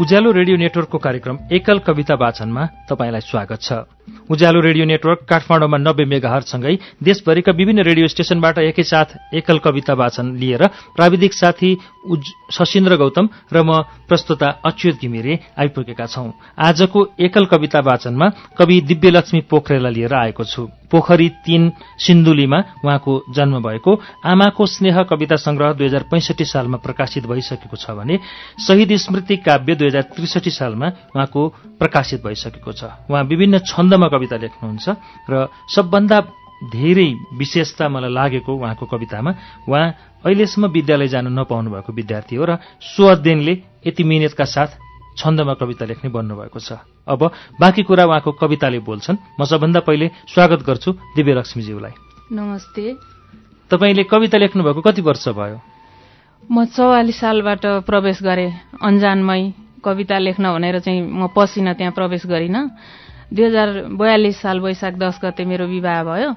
उज्यालो radio नेटवर्कको कार्यक्रम एकल कविता वाचनमा तपाईँलाई स्वागत छ। उज्यालो रेडियो नेटवर्क काठमाडौँमा नब्बे मेगाहरसँगै देशभरिका विभिन्न रेडियो स्टेशनबाट एकैसाथ एकल कविता वाचन लिएर प्राविधिक साथी शशीन्द्र गौतम र म प्रस्तुता अच्युत घिमिरे आइपुगेका छौं। आजको एकल कविता वाचनमा कवि दिव्यलक्ष्मी पोखरेललाई लिएर आएको छु। पोखरी तीन सिन्धुलीमा उहाँको जन्म भएको। आमाको स्नेह कविता संग्रह दुई हजार पैंसठी सालमा प्रकाशित भइसकेको छ भने शहीद स्मृति काव्य दुई हजार त्रिसठी सालमा उहाँको प्रकाशित भइसकेको छ। उहाँ विभिन्न छन्दमा कविता लेख्नुहुन्छ। र सबभन्दा धेरै विशेषता मलाई लागेको उहाँको कवितामा उहाँ अहिलेसम्म विद्यालय जान नपाउनु भएको विद्यार्थी हो र सो अध्ययनले यति मिहिनेतका साथ छन्दमा कविता लेख्ने बन्नुभएको छ। अब बाँकी कुरा उहाँको कविताले बोल्छन्। म सबभन्दा पहिले स्वागत गर्छु दिव्यलक्ष्मीज्यूलाई। नमस्ते। तपाईँले कविता लेख्नुभएको कति वर्ष भयो? म चौवालिस सालबाट प्रवेश गरेँ अन्जानमै कविता लेख्न भनेर चाहिँ म पसिन त्यहाँ प्रवेश गरिनँ। दुई हजार बयालिस साल वैशाख दस गते मेरो विवाह भयो।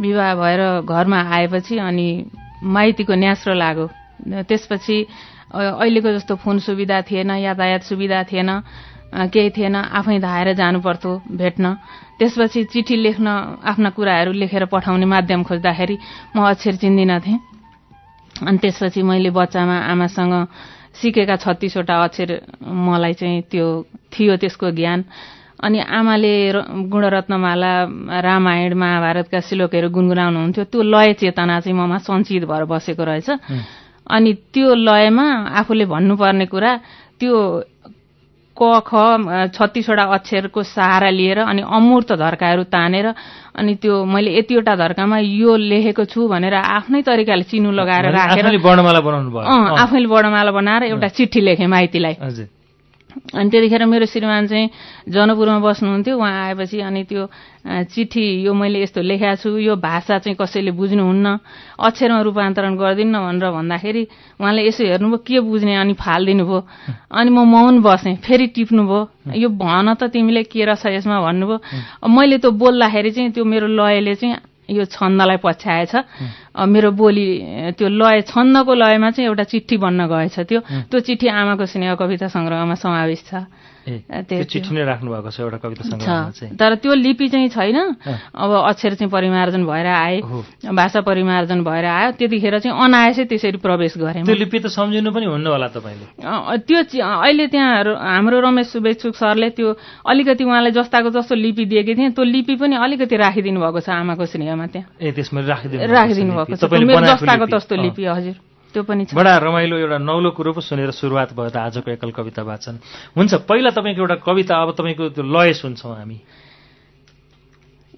विवाह भएर घरमा आएपछि अनि माइतीको न्यास्रो लाग्यो। त्यसपछि अहिलेको जस्तो फोन सुविधा थिएन यातायात सुविधा थिएन केही थिएन आफै धाएर जानु पर्थ्यो भेट्न। त्यसपछि चिठी लेख्न आफ्ना कुराहरू लेखेर पठाउने माध्यम खोज्दाखेरि म अक्षर चिन्दिनँ थिएँ। अनि त्यसपछि मैले बच्चामा आमासँग सिकेका छत्तिसवटा अक्षर मलाई चाहिँ त्यो थियो त्यसको ज्ञान। अनि आमाले गुणरत्नमाला रामायण महाभारतका श्लोकहरू गुनगुनाउनुहुन्थ्यो। त्यो लय चेतना चाहिँ ममा सञ्चित भएर बसेको रहेछ। अनि त्यो लयमा आफूले भन्नुपर्ने कुरा त्यो क ख छत्तिसवटा अक्षरको सहारा लिएर अनि अमूर्त धर्काहरू तानेर अनि त्यो मैले यतिवटा धर्कामा यो लेखेको छु भनेर आफ्नै तरिकाले चिनु लगाएर राखेर आफैले वर्णमाला बनाएर एउटा चिठी लेखेँ माइतीलाई। अनि त्यतिखेर मेरो श्रीमान चाहिँ जनपुरमा बस्नुहुन्थ्यो। उहाँ आएपछि अनि त्यो चिठी यो मैले यस्तो लेखेको छु यो भाषा चाहिँ कसैले बुझ्नुहुन्न अक्षरमा रूपान्तरण गरिदिन्न भनेर भन्दाखेरि उहाँले यसो हेर्नुभयो के बुझ्ने अनि फालिदिनु भयो अनि म मौन बसेँ फेरि टिप्नुभयो यो भन त तिमीले के रहेछ यसमा भन्नुभयो। मैले त्यो बोल्दाखेरि चाहिँ त्यो मेरो लयले चाहिँ यो छन्दलाई पछ्याएछ। मेरो बोली त्यो लय छन्दको लयमा चाहिँ एउटा चिठी बन्न गएछ त्यो। त्यो चिठी आमाको स्नेह कविता सङ्ग्रहमा समावेश छ। चिठी नै राख्नु भएको छ एउटा कविता तर त्यो लिपि चाहिँ छैन। अब अक्षर चाहिँ परिमार्जन भएर आए। भाषा परिमार्जन भएर आयो। त्यतिखेर चाहिँ अनायासै त्यसरी प्रवेश गरेँ त्यो लिपि त सम्झिनु पनि हुन्न होला तपाईँले। त्यो अहिले त्यहाँ हाम्रो रमेश शुभेच्छुक सरले त्यो अलिकति उहाँलाई जस्ताको जस्तो लिपि दिएकी थिएँ। त्यो लिपि पनि अलिकति राखिदिनु भएको छ आमाको स्नेहमा त्यहाँ। ए त्यसमा राखिदिनु राखिदिनु भएको जस्ताको तस्तो लिपि हजुर। त्यो पनि छ। बडा रमाइलो एउटा नौलो कुरो पो सुनेर सुरुवात भयो त आजको एकल कविता वाचन। हुन्छ पहिला तपाईँको एउटा कविता अब तपाईँको त्यो लय सुन्छौँ हामी।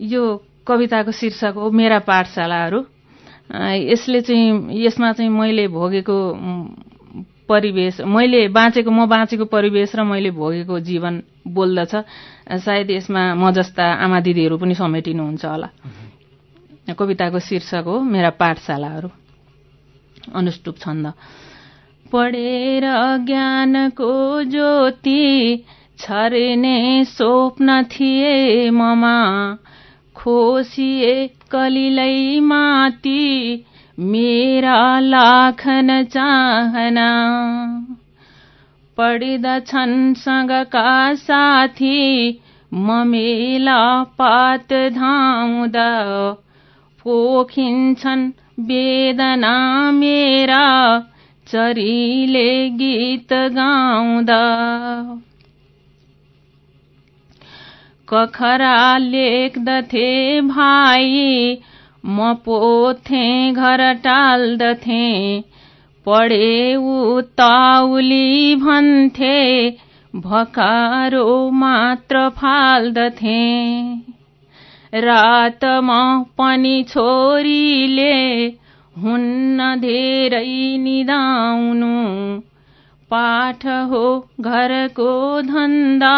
यो कविताको शीर्षक हो मेरा पाठशालाहरू। यसले चाहिँ यसमा चाहिँ मैले भोगेको परिवेश मैले बाँचेको म बाँचेको परिवेश र मैले भोगेको जीवन बोल्दछ। सायद यसमा म जस्ता आमा दिदीहरू पनि समेटिनुहुन्छ होला। कविताको शीर्षक हो मेरा पाठशालाहरू। अनुष्टुप छन्द। पढेर ज्ञानको ज्योति छर्ने स्वप्न थिए ममा। खोसिए कलिलै माती मेरा लाखन चाहना। पढ्दछन् सँगका साथी ममेला पात धाउँदा पोखिन्छन् वेदना मेरा चरीले गीत गाउँदा। कखरा लेख्दथे भाइ म पोथे घर टाल्दथे। पढे उताउली भन्थे भकारो मात्र फाल्दथे। रातमा पनि छोरीले हुन्न धेरै निदाउनु। पाठ हो घरको धन्दा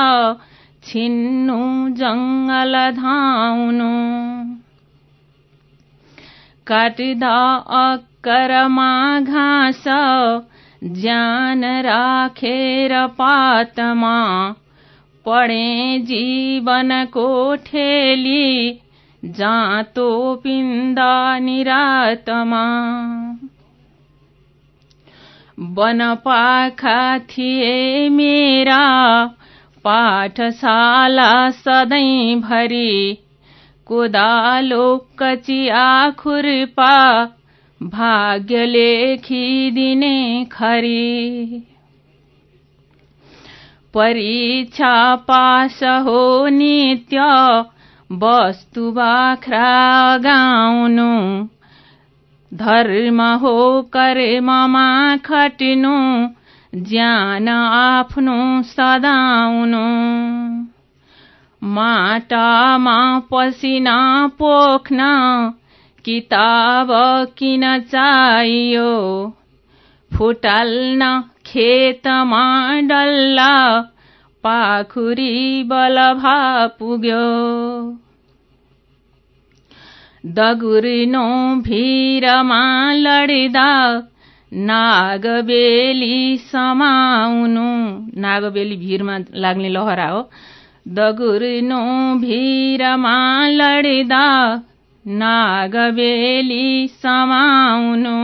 छिन्नु जङ्गल धाउनु। काट्दा अक्करमा घाँस ज्यान राखेर पातमा पढे जीवनको ठेली जाँतो पिन्दा निरातमा। पाखा थिए मेरा पाठशाला सधैँभरि कोदालो कचिया खुर्पा भाग्य लेखिदिने खरी। परीक्षा पास हो नित्य वस्तु बाख्रा गाउनु धर्म हो कर्ममा खट्नु ज्यान आफ्नो सदाउनु। माटामा पसिना पोख्न किताब किन चाहियो? फुटाल्न खेतमा डल्ला पाखुरी बलभा पुग्यो। दगुर्नो भिरमा लड्दा नागबेली समाउनु। नागबेली भिरमा लाग्ने लहरा हो। दगुर्नो भिरमा लड्दा नागबेली समाउनु।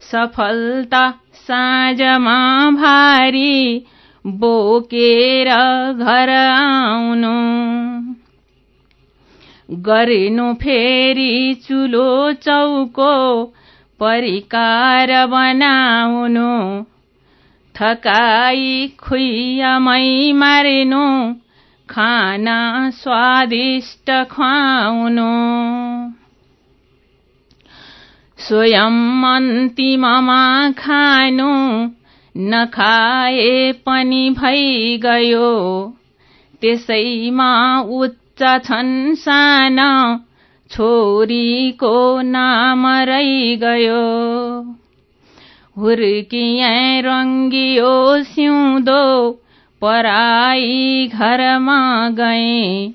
सफलता साँझमा भारी बोकेर घर आउनु। गरिनु फेरि चुलो चौको परिकार बनाउनु। थकाई खुइयामै मारिनु खाना स्वादिष्ट खुवाउनु। स्वयं अन्तिममा खानु नखाए पनि भइगयो त्यसैमा उच्च छन् साना छोरीको नाम गयो हुर्किए रङ्गियो सिउँदो पराई घरमा गए।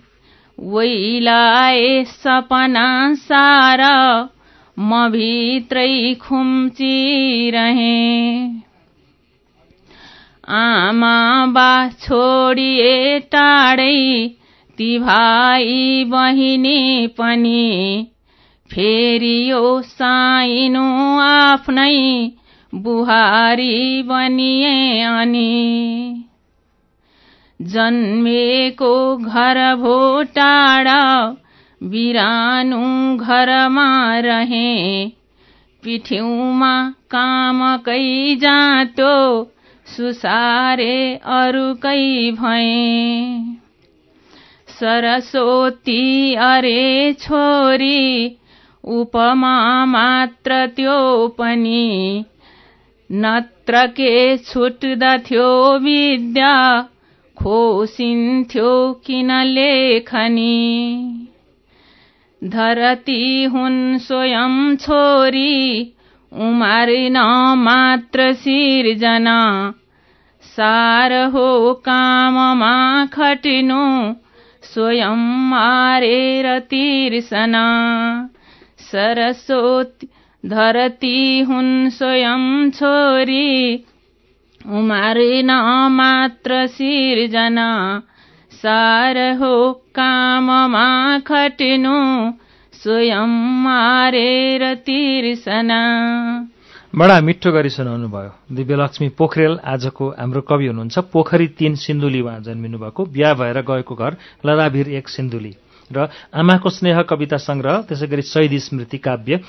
वैलाए सपना सारा म भित्रै खुम्चिरहे आमा बा छोडिए टाढै ती भाइ बहिनी पनि। फेरि यो साइनु आफ्नै बुहारी बनिए अनि। जन्मेको घर भो टाढा बिरानु घरमा रहे पिठ्यौमा कामकै जाँतो सुसारे अरूकै भए सरस्वती अरे छोरी उपमा मात्र त्यो पनि नत्र के छुट्दथ्यो विद्या खोसिन्थ्यो किन लेखनी। धरती हुन् स्वयं छोरी उमारिन मात्र सिर्जना। सार हो काममा खटिनु स्वयं मारेर तिर्सना। सरस्वती धरती हुन् स्वयं छोरी उमारिन मात्र सिर्जना। सार हो काममा खटिनु स्वयं मारेर तिर्सना। बडा मिठो गरी सुनाउनु भयो दिव्यलक्ष्मी पोखरेल आजको हाम्रो कवि हुनुहुन्छ पोखरी तीन सिन्धुली उहाँ जन्मिनु भएको। बिहा भएर गएको घर लदाभिर एक सिन्धुली। र आमाको स्नेह कविता संग्रह त्यसै गरी शहीद स्मृति काव्य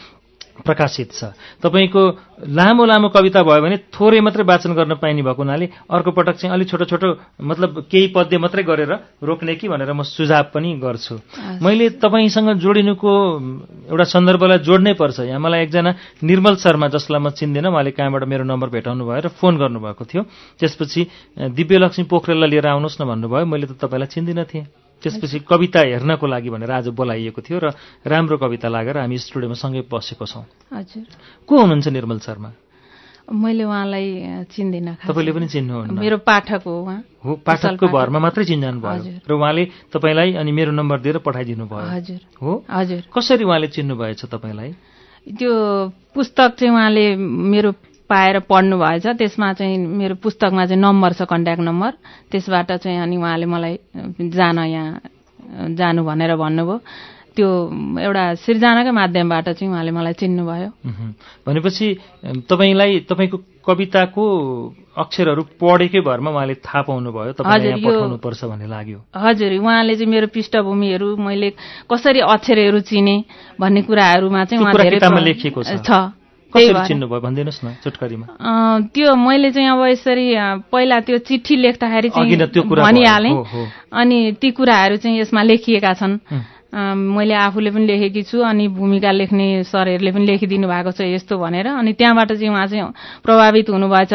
प्रकाशित छ। तपाईँको लामो लामो कविता भयो भने थोरै मात्रै वाचन गर्न पाइने भएको हुनाले अर्को पटक चाहिँ अलिक छोटो छोटो मतलब केही पद्य मात्रै गरेर रोक्ने कि भनेर म सुझाव पनि गर्छु। मैले तपाईँसँग जोडिनुको एउटा सन्दर्भलाई जोड्नै पर्छ। यहाँ मलाई एकजना निर्मल शर्मा जसलाई म चिन्दिनँ उहाँले कहाँबाट मेरो नम्बर भेटाउनु भयो र फोन गर्नुभएको थियो। त्यसपछि दिव्यलक्ष्मी पोखरेललाई लिएर आउनुहोस् न भन्नुभयो। मैले त तपाईँलाई चिन्दिनँ थिएँ। त्यसपछि कविता हेर्नको लागि भनेर आज बोलाइएको थियो र राम्रो कविता लागेर हामी स्टुडियोमा सँगै बसेको छौँ। हजुर। को हुनुहुन्छ निर्मल शर्मा? मैले उहाँलाई चिन्दिनँ। तपाईँले पनि चिन्नुहुन्न। मेरो पाठक हो उहाँ हो पाठकको पाठक। भरमा मात्रै चिन्जानु भयो। र उहाँले तपाईँलाई अनि मेरो नम्बर दिएर पठाइदिनु भयो। हजुर। हो? हजुर। कसरी उहाँले चिन्नु भएछ तपाईँलाई? त्यो पुस्तक चाहिँ उहाँले मेरो पाएर पढ्नु भएछ त्यसमा चाहिँ मेरो पुस्तकमा चाहिँ नम्बर छ कन्ट्याक्ट नम्बर। त्यसबाट चाहिँ अनि उहाँले मलाई जान यहाँ जानु भनेर भन्नुभयो। त्यो एउटा सिर्जनाकै माध्यमबाट चाहिँ उहाँले मलाई चिन्नुभयो। भनेपछि तपाईँलाई तपाईँको कविताको अक्षरहरू पढेकै भरमा उहाँले थाहा पाउनुभयो। तपाईँलाई पठाउनुपर्छ भन्ने लाग्यो। हजुर उहाँले चाहिँ मेरो पृष्ठभूमिहरू मैले कसरी अक्षरहरू चिने भन्ने कुराहरूमा चाहिँ उहाँ धेरै लेखिएको छ। छ त्यही कसरी भएर। चिन्नुभयो भनिदिनुहोस् न चुटकरीमा। अँ, त्यो मैले चाहिँ अब यसरी पहिला त्यो चिठी लेख्दाखेरि चाहिँ भनिहालेँ। अनि ती कुराहरू चाहिँ यसमा लेखिएका छन्। मैले आफूले पनि लेखेकी छु अनि भूमिका लेख्ने सरहरूले पनि लेखिदिनु भएको छ यस्तो भनेर। अनि त्यहाँबाट चाहिँ उहाँ चाहिँ प्रभावित हुनुभएछ।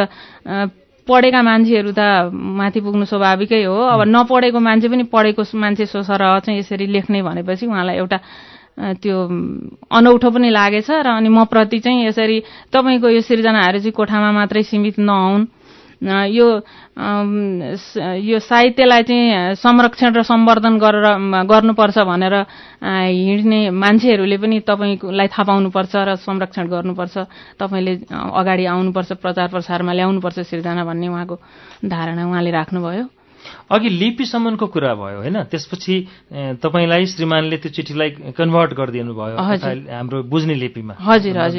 पढेका मान्छेहरू त माथि पुग्नु स्वाभाविकै हो। अब नपढेको मान्छे पनि पढेको मान्छे सो सरह चाहिँ यसरी लेख्ने भनेपछि उहाँलाई एउटा त्यो अनौठो पनि लागेछ र अनि म प्रति चाहिँ यसरी तपाईँको यो सिर्जनाहरू चाहिँ कोठामा मात्रै सीमित नहुन्। यो यो साहित्यलाई चाहिँ संरक्षण र सम्वर्धन गरेर गर्नुपर्छ भनेर हिँड्ने मान्छेहरूले पनि तपाईँलाई थाहा पाउनुपर्छ र संरक्षण गर्नुपर्छ। तपाईँले अगाडि आउनुपर्छ प्रचार प्रसारमा ल्याउनुपर्छ सिर्जना भन्ने उहाँको धारणा उहाँले राख्नुभयो। अघि लिपिसम्मको कुरा भयो होइन? त्यसपछि तपाईँलाई श्रीमानले त्यो चिठीलाई कन्भर्ट गरिदिनु भयो हाम्रो बुझ्ने लिपिमा।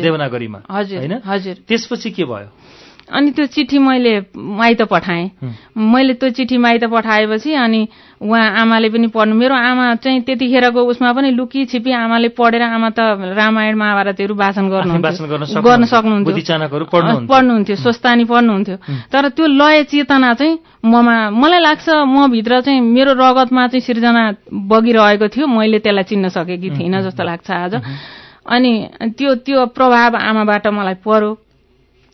देवनागरीमा होइन? त्यसपछि के भयो? अनि त्यो चिठी मैले माइत पठाएँ। मैले त्यो चिठी माइत पठाएपछि अनि उहाँ आमाले पनि पढ्नु मेरो आमा चाहिँ त्यतिखेरको उसमा पनि लुकी छिपी आमाले पढेर आमा त रामायण महाभारतहरू वाचन वाचन गर्न गर्नुहुन्थ्यो गर्न सक्नुहुन्थ्यो। पढ्नुहुन्थ्यो। स्वस्थानी पढ्नुहुन्थ्यो। तर त्यो लय चेतना चाहिँ ममा मलाई लाग्छ म भित्र चाहिँ मेरो रगतमा चाहिँ सिर्जना बगिरहेको थियो। मैले त्यसलाई चिन्न सकेकी थिइनँ जस्तो लाग्छ आज। अनि त्यो त्यो प्रभाव आमाबाट मलाई पर्यो।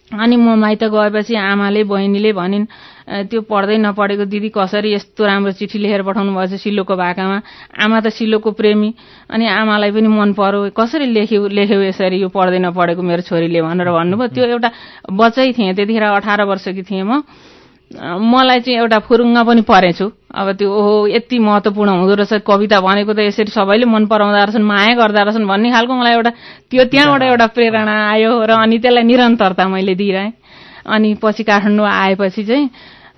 अनि म माइत गएपछि आमाले बहिनीले भनिन् "अ, त्यो पढ्दै नपढेको दिदी कसरी यस्तो राम्रो चिठी लेखेर पठाउनु भएछ सिलोको भाकामा? आमा त सिलोको प्रेमी। अनि आमालाई पनि मन पर्यो। कसरी लेख्यो लेख्यो यसरी यो पढ्दै नपढेको मेरो छोरीले? भनेर भन्नुभयो। त्यो एउटा बच्चै थिएँ त्यतिखेर अठार वर्षकी थिएँ म। मलाई चाहिँ एउटा फुरुङ्ग पनि परेछु। अब त्यो ओहो यति महत्त्वपूर्ण हुँदो रहेछ। कविता भनेको त यसरी सबैले मन पराउँदा रहेछन् माया गर्दा रहेछन् भन्ने खालको मलाई एउटा त्यो त्यहाँबाट एउटा प्रेरणा आयो र अनि त्यसलाई निरन्तरता मैले दिइरहेँ। अनि पछि काठमाडौँ आएपछि चाहिँ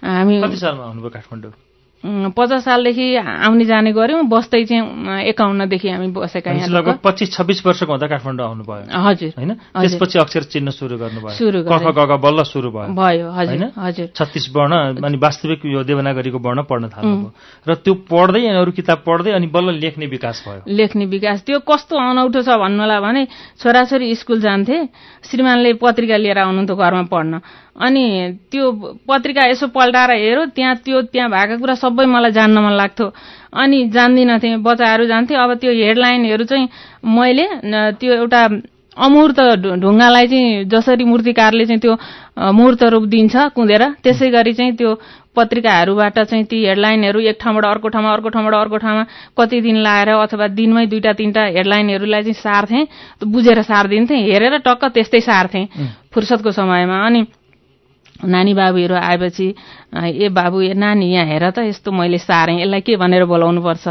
हामी कति सालमा आउनुभयो काठमाडौँ? पचास सालदेखि आउने जाने गऱ्यौँ बस्दै चाहिँ एकाउन्नदेखि हामी बसेका यहाँ लगभग पच्चिस छब्बिस वर्षको हुँदा काठमाडौँ आउनुभयो। हजुर होइन। त्यसपछि अक्षर चिन्न सुरु गर्नुभयो। सुरु कफ गरेँ। गग बल्ल सुरु भयो। भयो हजुर होइन? हजुर। छत्तिस वर्ण अनि वास्तविक यो देवनागरीको वर्ण पढ्न थाल्नुभयो। र त्यो पढ्दै अनि अरू किताब पढ्दै अनि बल्ल लेख्ने विकास भयो। लेख्ने विकास। त्यो कस्तो अनौठो छ भन्नुलाई भने छोराछोरी स्कुल जान्थे श्रीमानले पत्रिका लिएर आउनुहुन्थ्यो घरमा पढ्न। अनि त्यो पत्रिका यसो पल्टाएर हेऱ्यो त्यहाँ त्यो त्यहाँ भएका कुरा सबै मलाई जान्न मन लाग्थ्यो। अनि जान्दिनँ थिएँ बच्चाहरू जान्थे। अब त्यो हेडलाइनहरू चाहिँ मैले त्यो एउटा अमूर्त ढुङ्गालाई चाहिँ जसरी मूर्तिकारले चाहिँ त्यो मूर्त रूप दिन्छ कुँदेर त्यसै गरी चाहिँ त्यो पत्रिकाहरूबाट चाहिँ ती हेडलाइनहरू एक ठाउँबाट अर्को ठाउँमा अर्को ठाउँबाट अर्को ठाउँमा कति दिन लाएर अथवा दिनमै दुईटा तिनवटा हेडलाइनहरूलाई चाहिँ सार्थेँ बुझेर सारिदिन्थेँ हेरेर टक्क त्यस्तै सार्थेँ फुर्सदको समयमा। अनि नानी बाबुहरू आएपछि ए बाबु ए नानी यहाँ हेर त यस्तो मैले सारेँ। यसलाई के भनेर बोलाउनुपर्छ?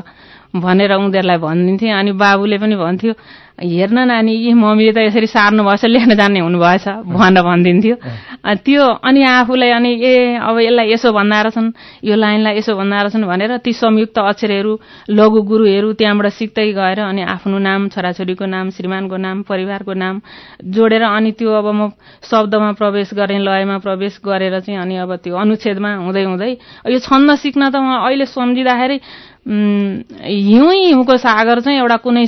भनेर उनीहरूलाई भनिदिन्थेँ अनि बाबुले पनि भन्थ्यो हेर्न नानी यी मम्मीले त यसरी सार्नु भएछ लेख्न जान्ने हुनुभएछ भनेर भनिदिन्थ्यो। त्यो अनि आफूलाई अनि ए अब यसलाई यसो भन्दा रहेछन् यो लाइनलाई यसो भन्दा रहेछन् भनेर ती संयुक्त अक्षरहरू लघु गुरुहरू त्यहाँबाट सिक्दै गएर अनि आफ्नो नाम छोराछोरीको नाम श्रीमानको नाम परिवारको नाम जोडेर अनि त्यो अब म शब्दमा प्रवेश गरेँ लयमा प्रवेश गरेर चाहिँ अनि अब त्यो अनुच्छेदमा हुँदै हुँदै यो छन्द सिक्न त म अहिले सम्झिँदाखेरि हिउँ हिउँको सागर चाहिँ एउटा कुनै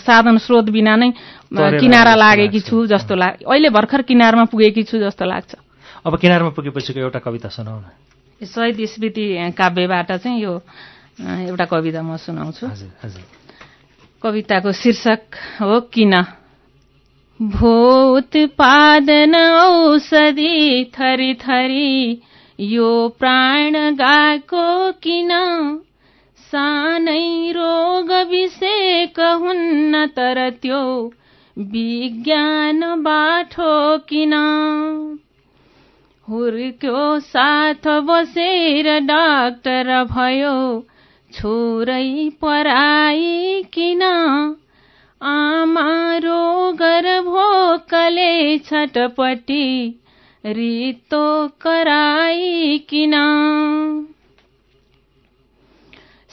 साधन स्रोत बिना नै किनारा लागेकी। छु जस्तो लाग अहिले भर्खर किनारमा पुगेकी छु जस्तो लाग्छ। अब किनारमा पुगेपछिको एउटा कविता सुनाउ न शहीद स्मृति काव्यबाट चाहिँ यो एउटा कविता म सुनाउँछु। कविताको शीर्षक हो किन? भूत पादन औषधि थरी थरी यो प्राण गएको किन? सानै रोग विषेक हुन्न तर त्यो विज्ञान बाठो किन? हुर्क्यो साथ बसेर डाक्टर भयो। छोरै पराई किन? आमा रोगर भोकले छटपटी। रितो कराई किन?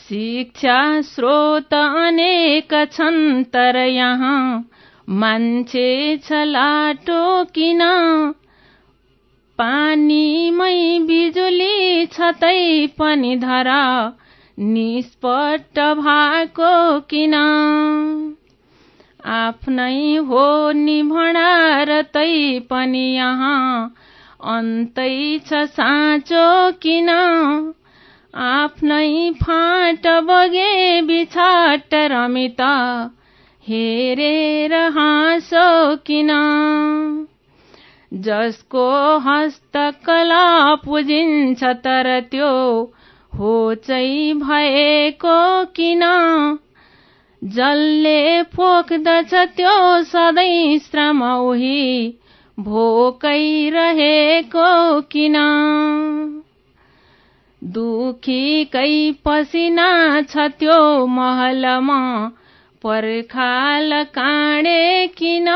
शिक्षा स्रोत अनेक छन् तर यहाँ मान्छे छलाटो किन? पानीमै बिजुली छतै पनि धरा निष्पट भएको किन? आफ्नै हो नि तै पनि यहाँ अन्तै छ साँचो किन? आफ्नै फाट बगे बिछाट रमित। हेरेर हाँसो किन? जसको हस्तकला पुजिन्छ तर त्यो होचै भएको किन? जसले पोख्दछ त्यो सधैँ श्रम उही भोकै रहेको किन? दुखीकै पसिना छ त्यो महलमा पर्खाल काँडे किन?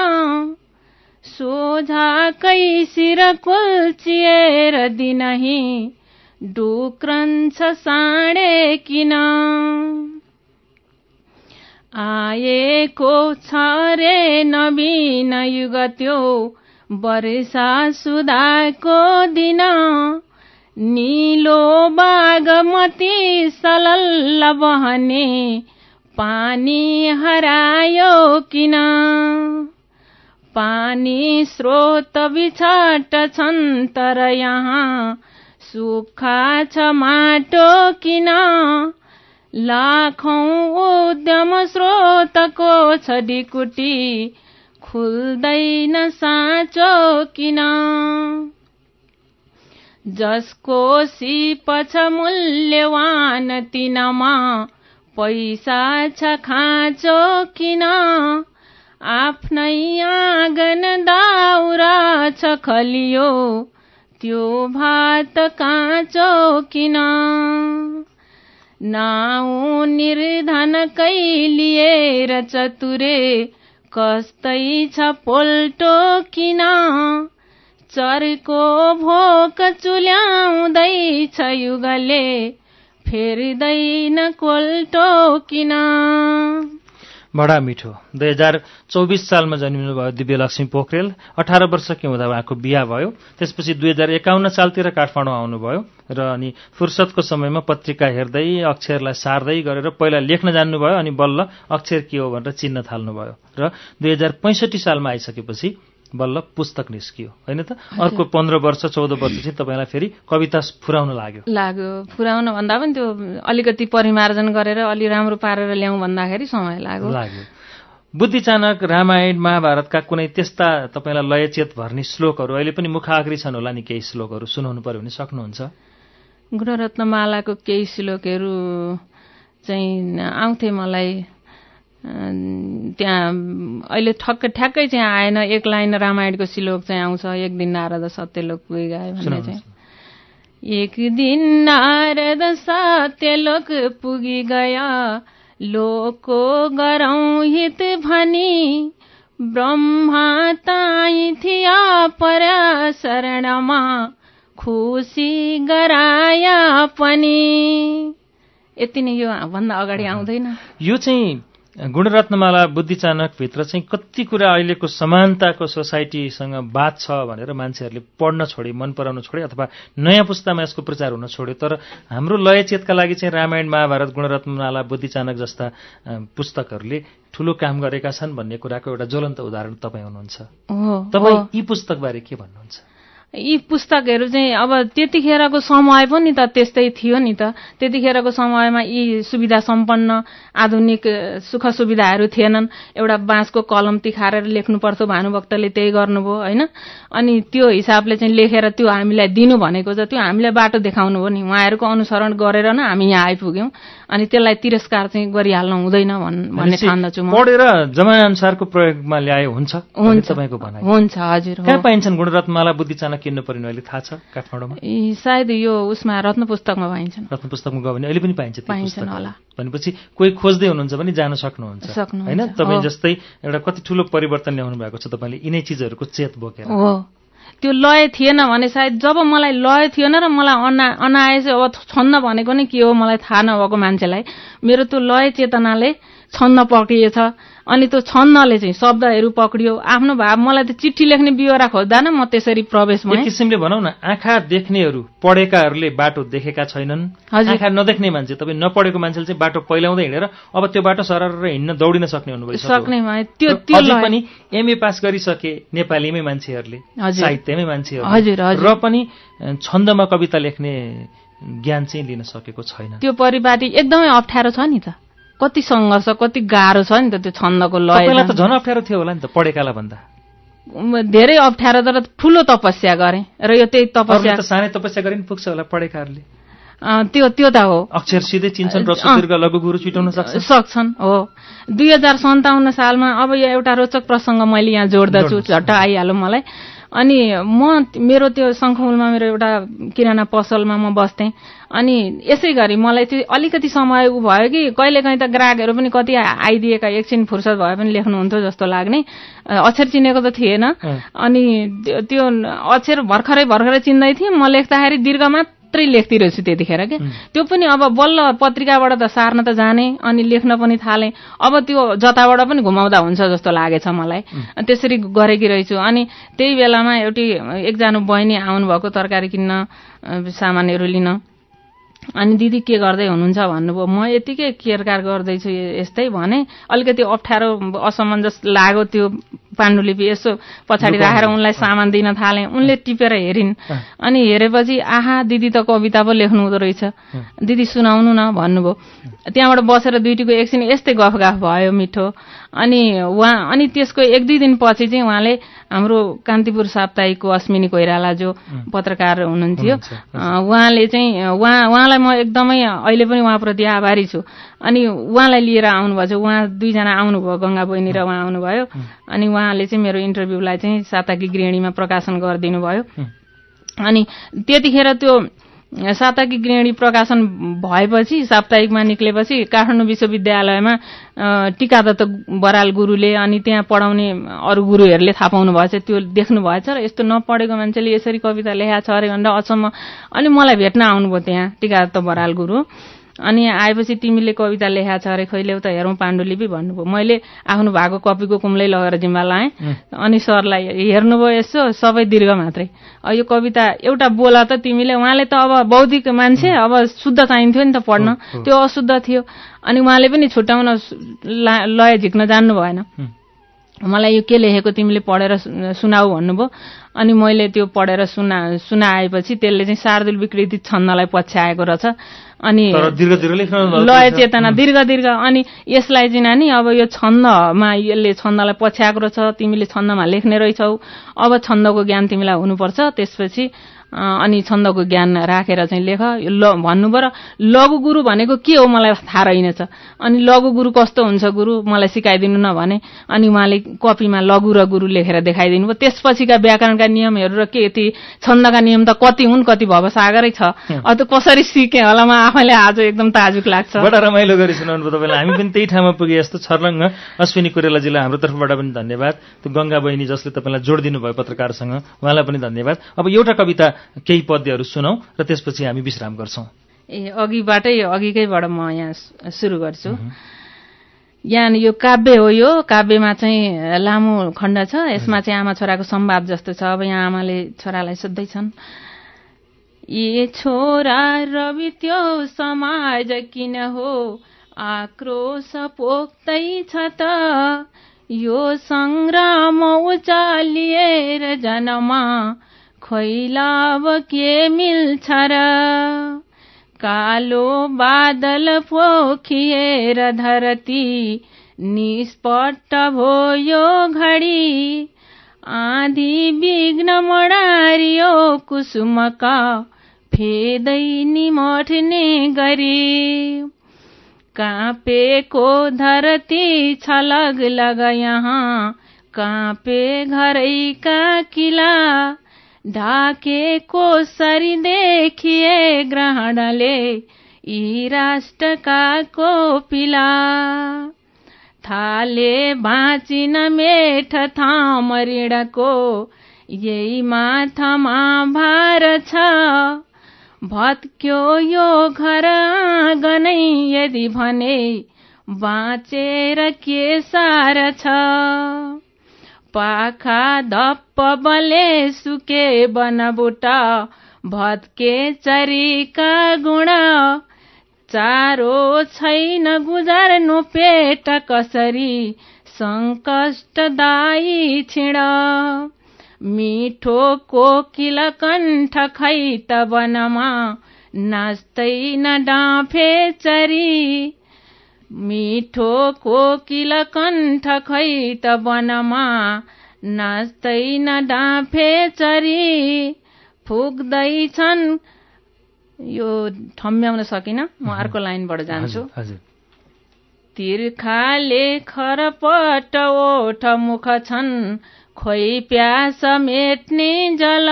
सोझाकै शिर कुल्चिएर दिनही डुक्रन्छ साँडे किन? आएको छ रे नवीन युग त्यो वर्षा सुधाको दिन। निलो बागमती सलल्ल बहने पानी हरायो किन। पानी स्रोत बिछाट छन् तर यहाँ सुक्खा छ माटो किन। लाखौं उद्यम स्रोतको छ खुल्दैन साँचो किन। जसको सिप छ मूल्यवान तिनमा पैसा छ खाँचो किन? आफ्नै आँगन दाउरा छ खलियो त्यो भात काँचो किन? नाउ निर्धन लिएर चतुरे कस्तै छ पोल्टो किन? चर्को भोक चुल्याउँदैछ युगले फेर्दैन कोल्टो किन? बडा मिठो। दुई हजार चौबिस सालमा जन्मिनु भयो दिव्यलक्ष्मी पोखरेल। अठार वर्षकी हुँदा उहाँको बिहा भयो। त्यसपछि दुई हजार एकाउन्न सालतिर काठमाडौँ आउनुभयो र अनि फुर्सदको समयमा पत्रिका हेर्दै अक्षरलाई सार्दै गरेर पहिला लेख्न जान्नुभयो अनि बल्ल अक्षर के हो भनेर चिन्न थाल्नुभयो। र दुई हजार पैँसठी सालमा आइसकेपछि बल्ल पुस्तक निस्कियो। होइन त? अर्को पन्ध्र वर्ष चौध वर्षपछि तपाईँलाई फेरि कविता फुराउन लाग्यो। लाग्यो। फुराउन भन्दा पनि त्यो अलिकति परिमार्जन गरेर अलि राम्रो पारेर ल्याउँ भन्दाखेरि समय लाग्यो। लाग्यो। बुद्धिचानक रामायण महाभारतका कुनै त्यस्ता तपाईँलाई लयचेत भर्ने श्लोकहरू अहिले पनि मुखाग्री छन् होला नि केही श्लोकहरू? सुनाउनु पर्यो भने सक्नुहुन्छ। गुणरत्नमालाको केही श्लोकहरू चाहिँ आउँथे मलाई। त्यहाँ अहिले ठक्क ठ्याक्कै चाहिँ आएन। एक लाइन रामायणको श्लोक चाहिँ आउँछ एक दिन नारद सत्यलोक पुगे गए भन्ने चाहिँ। एक दिन नारद सत्यलोक पुगी गया लोको गरौँ हित भनी ब्रह्मा ताई थिया पर शरणमा खुसी गराया पनि। यति नै यो भन्दा अगाडि आउँदैन। यो चाहिँ गुणरत्नमाला बुद्धिचानकभित्र चाहिँ कति कुरा अहिलेको समानताको सोसाइटीसँग बात छ भनेर मान्छेहरूले पढ्न छोडे मन पराउन छोडे अथवा नयाँ पुस्तामा यसको प्रचार हुन छोड्यो तर हाम्रो लयचेतका लागि चाहिँ रामायण महाभारत गुणरत्नमाला बुद्धिचानक जस्ता पुस्तकहरूले ठूलो काम गरेका छन् भन्ने कुराको एउटा ज्वलन्त उदाहरण तपाईँ हुनुहुन्छ। तपाईँ यी पुस्तकबारे के भन्नुहुन्छ? यी पुस्तकहरू चाहिँ अब त्यतिखेरको समय पनि त त्यस्तै थियो नि त। त्यतिखेरको समयमा यी सुविधा सम्पन्न आधुनिक सुख सुविधाहरू थिएनन्। एउटा बाँसको कलम तिखारेर लेख्नु पर्थ्यो भानुभक्तले त्यही गर्नुभयो होइन? अनि त्यो हिसाबले चाहिँ लेखेर त्यो हामीलाई दिनु भनेको छ त्यो हामीलाई बाटो देखाउनु हो नि। उहाँहरूको अनुसरण गरेर नै हामी यहाँ आइपुग्यौँ। अनि त्यसलाई तिरस्कार चाहिँ गरिहाल्नु हुँदैन भन्ने ठान्दछु पढेर अनुसारको प्रयोगमा ल्याए हुन्छ। हुन्छ। तपाईँको भनाइ। हुन्छ हजुर कहाँ पाइन्छन् गुणरत्नमाला बुद्धिचानक किन्नु पर्ने अहिले थाहा छ काठमाडौँमा? सायद यो उसमा रत्न पुस्तकमा पाइन्छन्। रत्न पुस्तकमा गयो भने अहिले पनि पाइन्छ पाइन्छन्। होला। भनेपछि कोही खोज्दै हुनुहुन्छ भने जान सक्नुहुन्छ। होइन? तपाईँ। जस्तै एउटा कति ठुलो परिवर्तन ल्याउनु भएको छ तपाईँले यिनै चिजहरूको चेत बोकेर। हो। त्यो लय थिएन भने सायद जब मलाई लय थिएन र मलाई अना अनाए चाहिँ अब छन्न भनेको नै के हो मलाई थाहा नभएको मान्छेलाई मेरो त्यो लय चेतनाले छन्न पक्रिएछ अनि त्यो छन्दले चाहिँ शब्दहरू पक्रियो। आफ्नो भाव मलाई त चिठी लेख्ने बिहोरा खोज्दा न म त्यसरी प्रवेश एक भएँ किसिमले भनौँ न आँखा देख्नेहरू पढेकाहरूले बाटो देखेका छैनन्। आँखा नदेख्ने मान्छे तपाईँ नपढेको मान्छेले चाहिँ बाटो पहिलाउँदै हिँडेर अब त्यो बाटो सरर हिँड्न दौडिन सक्ने हुनुभयो। सक्ने त्यो त्यो पनि एमए पास गरिसके नेपालीमै मान्छेहरूले। साहित्यमै मान्छेहरू। र पनि छन्दमा कविता लेख्ने ज्ञान चाहिँ लिन सकेको छैन। त्यो परिपाटी एकदमै अप्ठ्यारो छ नि त। कति सङ्घर्ष कति गाह्रो छ नि त त्यो छन्दको लय त झन् अप्ठ्यारो थियो होला नि त पढेकालाई भन्दा। धेरै अप्ठ्यारो तर ठुलो तपस्या गरेँ र यो त्यही तपस्या सानै तपस्या गरे नि पुग्छ होला पढेकाहरूले त्यो त्यो त हो। अक्षर सिधै चिन्छन् र लघु गुरु छिटाउन सक्छ। सक्छन् हो। दुई हजार सन्ताउन्न सालमा अब यो एउटा रोचक प्रसङ्ग मैले यहाँ जोड्दछु। झट्ट आइहाल्यो मलाई। अनि म मेरो त्यो शङ्खमुलमा मेरो एउटा किराना पसलमा म बस्थेँ। अनि यसै गरी मलाई चाहिँ अलिकति समय उ भयो कि कहिलेकाहीँ त ग्राहकहरू पनि कति आइदिएका एकछिन फुर्सद भए पनि लेख्नुहुन्थ्यो जस्तो लाग्ने। अक्षर चिनेको त थिएन। अनि त्यो- त्यो अक्षर भर्खरै भर्खरै चिन्दै थिएँ। म लेख्दाखेरि दीर्घ मात्रै लेख्दै रहेछु त्यतिखेर के? त्यो पनि अब बल्ल पत्रिकाबाट त सार्न त जाने अनि लेख्न पनि थालेँ। अब त्यो जताबाट पनि घुमाउँदा हुन्छ जस्तो लागेछ मलाई। त्यसरी गरेकी रहेछु। अनि त्यही बेलामा एउटी एकजना बहिनी आउनुभएको तरकारी किन्न सामानहरू लिन। अनि दिदी के गर्दै हुनुहुन्छ भन्नुभयो म यतिकै केरकार गर्दैछु यस्तै भने अलिकति अप्ठ्यारो असमञ्जस लाग्यो त्यो पाण्डुलिपि यसो पछाडि राखेर उनलाई सामान दिन थालेँ। उनले टिपेर हेरिन्। अनि हेरेपछि आहा दिदी त कविता पो लेख्नु हुँदो रहेछ दिदी सुनाउनु न भन्नुभयो। त्यहाँबाट बसेर दुइटीको एकछिन यस्तै गफगाफ भयो मिठो। अनि उहाँ अनि त्यसको एक दुई दिन पछि चाहिँ उहाँले हाम्रो कान्तिपुर साप्ताहिकको अश्मिनी कोइराला जो पत्रकार हुनुहुन्थ्यो उहाँले चाहिँ उहाँ उहाँलाई म एकदमै अहिले पनि उहाँप्रति आभारी छु। अनि उहाँलाई लिएर आउनुभएको छ उहाँ दुईजना आउनुभयो गङ्गा बहिनी र उहाँ आउनुभयो। अनि उहाँले चाहिँ मेरो इन्टरभ्यूलाई चाहिँ साताकी गृहिणीमा प्रकाशन गरिदिनु भयो अनि त्यतिखेर त्यो साप्ताहिक गृहिणी प्रकाशन भएपछि साप्ताहिकमा निक्लेपछि काठमाडौँ विश्वविद्यालयमा टिकादत्त बराल गुरुले अनि त्यहाँ पढाउने अरू गुरुहरूले थाहा पाउनु भएछ त्यो देख्नु भएछ र यस्तो नपढेको मान्छेले यसरी कविता लेखाएको छ अरे भनेर अचम्म। अनि मलाई भेट्न आउनुभयो त्यहाँ टिकादत्त बराल गुरु। अनि आएपछि तिमीले कविता लेखा छ अरे खैले त हेरौँ पाण्डुलिपि भन्नुभयो। मैले आफ्नो भएको कपीको कुम्लै लगेर जिम्मा लाएँ। अनि सरलाई हेर्नुभयो यसो सबै दीर्घ मात्रै। यो कविता एउटा बोला त तिमीले। उहाँले त अब बौद्धिक मान्छे अब शुद्ध चाहिन्थ्यो नि त पढ्न। त्यो अशुद्ध थियो। अनि उहाँले पनि छुट्याउन लय झिक्न जान्नु भएन। मलाई यो के लेखेको तिमीले पढेर सुनाऊ भन्नुभयो। अनि मैले त्यो पढेर सुना सुनाएपछि त्यसले चाहिँ शार्दुल विकृति छन्दलाई पछ्याएको रहेछ। अनि लय। चेतना दीर्घ दीर्घ। अनि यसलाई चाहिँ नानी अब यो छन्दमा यसले छन्दलाई पछ्याएको रहेछ। तिमीले छन्दमा लेख्ने रहेछौ। अब छन्दको ज्ञान तिमीलाई हुनुपर्छ। त्यसपछि अनि छन्दको ज्ञान राखेर चाहिँ लेख। यो ल भन्नुभयो र लघु गुरु भनेको के हो मलाई थाहा रहेनछ। अनि लघु गुरु कस्तो हुन्छ गुरु? मलाई सिकाइदिनु न भने अनि उहाँले कपीमा लघु र गुरु लेखेर देखाइदिनु भयो। त्यसपछिका व्याकरणका नियमहरू र के ती छन्दका नियम त कति हुन् कति भवसागरै छ। अब त्यो कसरी सिकेँ होला? म आफैले आज एकदम ताजुक लाग्छ। बडा रमाइलो गरी सुनाउनु भयो तपाईँलाई हामी पनि त्यही ठाउँमा पुगे जस्तो छर्लङ्ग। अश्विनी कुरेलाजीलाई हाम्रो तर्फबाट पनि धन्यवाद। त्यो गङ्गा बहिनी जसले तपाईँलाई जोडिदिनु भयो पत्रकारसँग उहाँलाई पनि धन्यवाद। अब एउटा कविता केही पद्यहरू सुनौ र त्यसपछि हामी विश्राम गर्छौँ। ए अघिबाटै अघिकैबाट म यहाँ सुरु गर्छु। यहाँ यो काव्य हो यो काव्यमा चाहिँ लामो खण्ड छ। यसमा चाहिँ आमा छोराको संवाद जस्तो छ। अब यहाँ आमाले छोरालाई सोध्दैछन् ए छोरा रवि त्यो समाज किन हो? आक्रोश पोख्दै छ त। यो सङ्ग्राम उचालिएर जनमा खैलाब के मिल्छ र कालो बादल पोखिएर धरती निष्पट्ट भयो घडी। आधी विघ्न मडारियो कुसुमका फेदै निमठ्ने गरी। काँपेको धरती छलग लग यहाँ काँपे घरैका किला ढाकेको सरी देखिए ग्रहणले यी राष्ट्रका कोपिला थाले बाँचिन मेठ थाम ऋणको यही माथामा भार छ। भत्क्यो यो घर आँगनै यदि भने बाँचेर के सार छ? पाखा धप्प बले सुके बनबुटा भत्के चरीका गुण। चारो छैन गुजार्नु पेट कसरी सङ्कष्टदायी छिण मिठो कोकिल कण्ठ खै त वनमा नाच्दैन डाँफे चरी। मिठो कोकिल कण्ठ खै त वनमा नाच्दैन डाँफे चरी फुक्दैछन्। यो ठम्ब्याउन सकिनँ म अर्को लाइनबाट जान्छु। तिर्खाले खरपट ओठ मुख छन् खोइ प्यास मेट्ने जल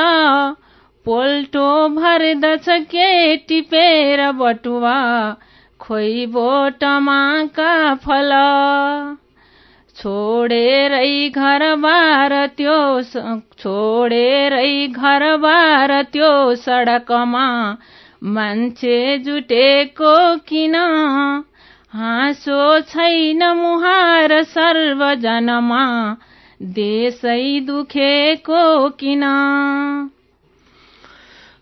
पोल्टो भर्दछ के टिपेर बटुवा खोइ बोटमाका फल? छोडेरै घरबार त्यो छोडेरै घरबार त्यो सडकमा मान्छे जुटेको किन? हाँसो छैन मुहार सर्वजनमा देशै दुखेको किन?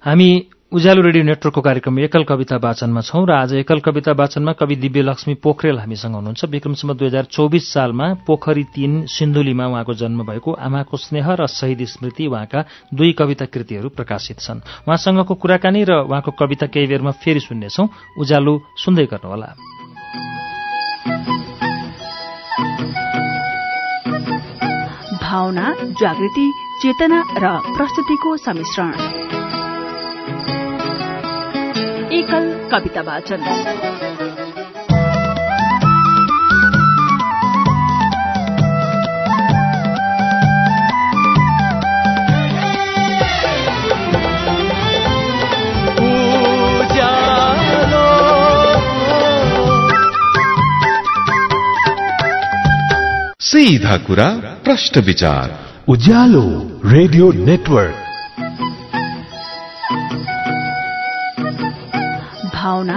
हामी उज्यालो रेडियो नेटवर्कको कार्यक्रम एकल कविता वाचनमा छौं र आज एकल कविता वाचनमा कवि दिव्यलक्ष्मी पोखरेल हामीसँग हुनुहुन्छ। विक्रमसम्म दुई हजार चौबिस सालमा पोखरी तीन सिन्धुलीमा उहाँको जन्म भएको आमाको स्नेह र शहीद स्मृति उहाँका दुई कविता कृतिहरू प्रकाशित छन्। उहाँसँगको कुराकानी र उहाँको कविता केही बेरमा फेरि सुन्नेछौ। उज्यालो सुन्दै गर्नुहोला। भावना जागृति चेतना र प्रस्तुतिको सम्मिश्रण। एकल कविता वाचन। सीधा कुरा प्रश्न विचार। Ujyaalo radio network.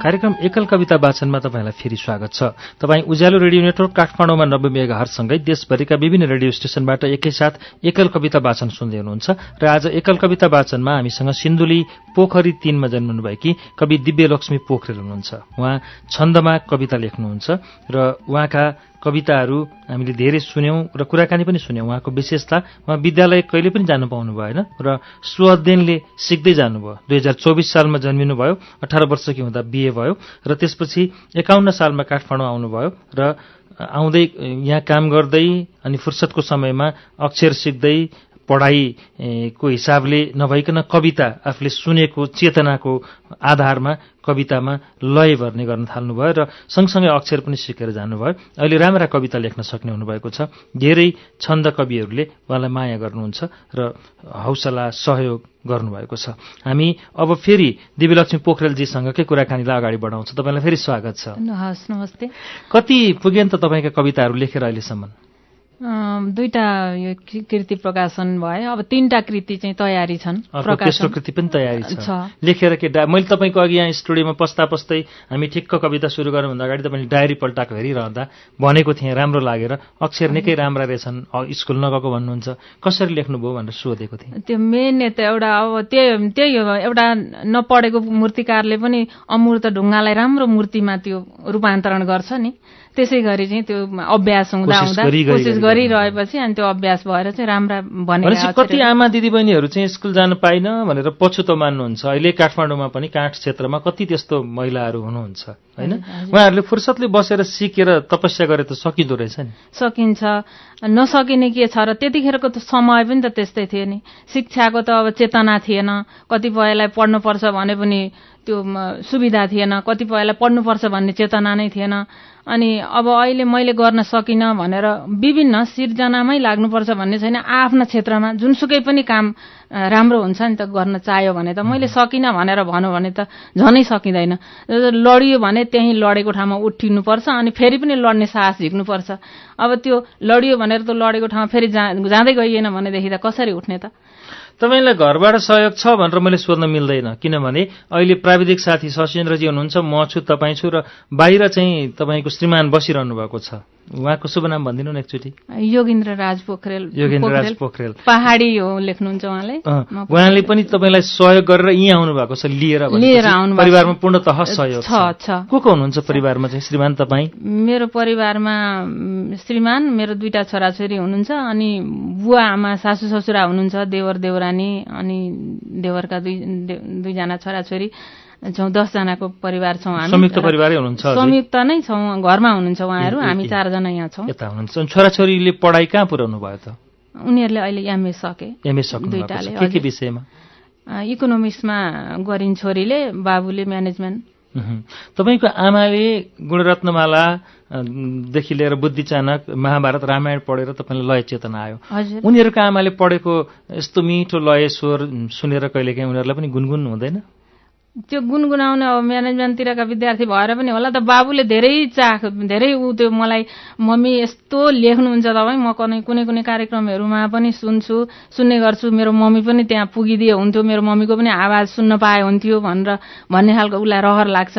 कार्यक्रम एकल कविता वाचनमा तपाईँलाई फेरि स्वागत छ। तपाईँ उज्यालो रेडियो नेटवर्क काठमाडौँमा नब्बे मेगाहरूसँगै देशभरिका विभिन्न रेडियो स्टेशनबाट एकैसाथ एकल कविता वाचन सुन्दै हुनुहुन्छ र आज एकल कविता वाचनमा हामीसँग सिन्धुली पोखरी तीनमा जन्मनुभएकी कवि दिव्यलक्ष्मी पोखरेल हुनुहुन्छ। उहाँ छन्दमा कविता लेख्नुहुन्छ र उहाँका कविताहरू हामीले धेरै सुन्यौं र कुराकानी पनि सुन्यौं। उहाँको विशेषता उहाँ विद्यालय कहिले पनि जानु पाउनु भएन र सुअध्ययनले सिक्दै जानुभयो। दुई हजार चौबिस सालमा जन्मिनुभयो अठार वर्षकी हुँदा बिए भयो र त्यसपछि एकाउन्न सालमा काठमाडौँ आउनुभयो र आउँदै यहाँ काम गर्दै अनि फुर्सदको समयमा अक्षर सिक्दै पढाइको हिसाबले नभइकन कविता आफूले सुनेको चेतनाको आधारमा कवितामा लय भर्ने गर्न थाल्नुभयो र सँगसँगै अक्षर पनि सिकेर जानुभयो। अहिले राम्रा कविता लेख्न सक्ने हुनुभएको छ। धेरै छन्द कविहरूले उहाँलाई माया गर्नुहुन्छ र हौसला सहयोग गर्नुभएको छ। हामी अब फेरि दिव्यलक्ष्मी पोखरेलजीसँगकै कुराकानीलाई अगाडि बढाउँछ? तपाईँलाई फेरि स्वागत छ। नमस्ते। कति पुगेन त तपाईँका कविताहरू लेखेर अहिलेसम्म? दुईटा यो कृति प्रकाशन भए अब तीनटा कृति चाहिँ तयारी छन्। तेस्रो कृति पनि तयारी छ। लेखेर के मैले तपाईँको अघि यहाँ स्टुडियोमा पस्दा पस्दै हामी ठिक्क कविता सुरु गर्नुभन्दा अगाडि तपाईँले डायरी पल्टाएको हेरिरहँदा भनेको थिएँ राम्रो लागेर। अक्षर निकै राम्रा रहेछन्। स्कुल नगएको भन्नुहुन्छ। कसरी लेख्नुभयो भनेर सोधेको थिएँ। त्यो मेन त एउटा अब त्यही त्यही हो। एउटा नपढेको मूर्तिकारले पनि अमूर्त ढुङ्गालाई राम्रो मूर्तिमा त्यो रूपान्तरण गर्छ नि। त्यसै गरी चाहिँ त्यो अभ्यास हुँदा हुँदा कोसिस गरी- गरिरहेपछि अनि त्यो अभ्यास भएर चाहिँ राम्रा भनेपछि भनेर कति आमा दिदीबहिनीहरू चाहिँ स्कुल जान पाइन भनेर पछुतो मान्नुहुन्छ अहिले काठमाडौँमा पनि काठ क्षेत्रमा कति त्यस्तो महिलाहरू हुनुहुन्छ होइन उहाँहरूले फुर्सदले बसेर सिकेर तपस्या गरे त सकिँदो रहेछ नि सकिन्छ नसकिने के छ र त्यतिखेरको त समय पनि त त्यस्तै थियो नि शिक्षाको त अब चेतना थिएन कतिपयलाई पढ्नुपर्छ भने पनि त्यो सुविधा थिएन कतिपयलाई पढ्नुपर्छ भन्ने चेतना नै थिएन अनि अब अहिले मैले गर्न सकिनँ भनेर विभिन्न सिर्जनामै लाग्नुपर्छ भन्ने छैन। आफ्ना क्षेत्रमा जुनसुकै पनि काम राम्रो हुन्छ नि त गर्न चाह्यो भने त। मैले सकिनँ भनेर भनौँ भने त झनै सकिँदैन। लडियो भने त्यहीँ लडेको ठाउँमा उठिनुपर्छ अनि फेरि पनि लड्ने साहस झिक्नुपर्छ अब त्यो लडियो भनेर त लडेको ठाउँमा फेरि जा जाँदै गइएन भनेदेखि त कसरी उठ्ने त? तपाईँलाई घरबाट सहयोग छ भनेर मैले सोध्न मिल्दैन। किनभने अहिले प्राविधिक साथी सशेन्द्रजी हुनुहुन्छ म छु तपाईँ छु र बाहिर चाहिँ तपाईँको श्रीमान बसिरहनु भएको छ। उहाँको शुभ नाम भनिदिनु न एकचोटि। योगेन्द्र राज पोखरेल योगेन्द्र राज पोखरेल। पहाडी हो लेख्नुहुन्छ उहाँले। उहाँले पनि तपाईँलाई सहयोग गरेर यहीँ आउनु भएको छ लिएर लिएर आउनु परिवारमा पूर्णतः सहयोग छ छ। को को हुनुहुन्छ परिवारमा चाहिँ श्रीमान तपाईँ? मेरो परिवारमा श्रीमान मेरो दुईटा छोराछोरी हुनुहुन्छ अनि बुवा आमा सासू ससुरा हुनुहुन्छ देवर देवरानी अनि देवरका दुई दुईजना छोराछोरी। छौँ दसजनाको परिवार छौँ हामी। संयुक्त परिवारै हुनुहुन्छ? संयुक्त नै छौँ घरमा हुनुहुन्छ उहाँहरू। हामी चारजना यहाँ छौँ। यता हुनुहुन्छ। छोराछोरीले पढाइ कहाँ पुऱ्याउनु भयो त? उनीहरूले अहिले एमए सके। एमए छ। के के। विषयमा? इकोनोमिक्समा गरिन् छोरीले बाबुले म्यानेजमेन्ट। तपाईँको आमाले गुणरत्नमाला देखि लिएर बुद्धि चाणक महाभारत रामायण पढेर तपाईँलाई लय चेतना आयो। हजुर। उनीहरूका आमाले पढेको यस्तो मिठो लय स्वर सुनेर कहिलेकाहीँ उनीहरूलाई पनि गुनगुन हुँदैन? त्यो गुनगुनाउने अब म्यानेजमेन्टतिरका विद्यार्थी भएर पनि होला त बाबुले धेरै चाख धेरै ऊ त्यो मलाई मम्मी यस्तो लेख्नुहुन्छ तपाईँ म कुनै कुनै कुनै कार्यक्रमहरूमा पनि सुन्छु सुन्ने गर्छु। मेरो मम्मी पनि त्यहाँ पुगिदिए हुन्थ्यो मेरो मम्मीको पनि आवाज सुन्न पाए हुन्थ्यो भनेर भन्ने खालको उसलाई रहर लाग्छ।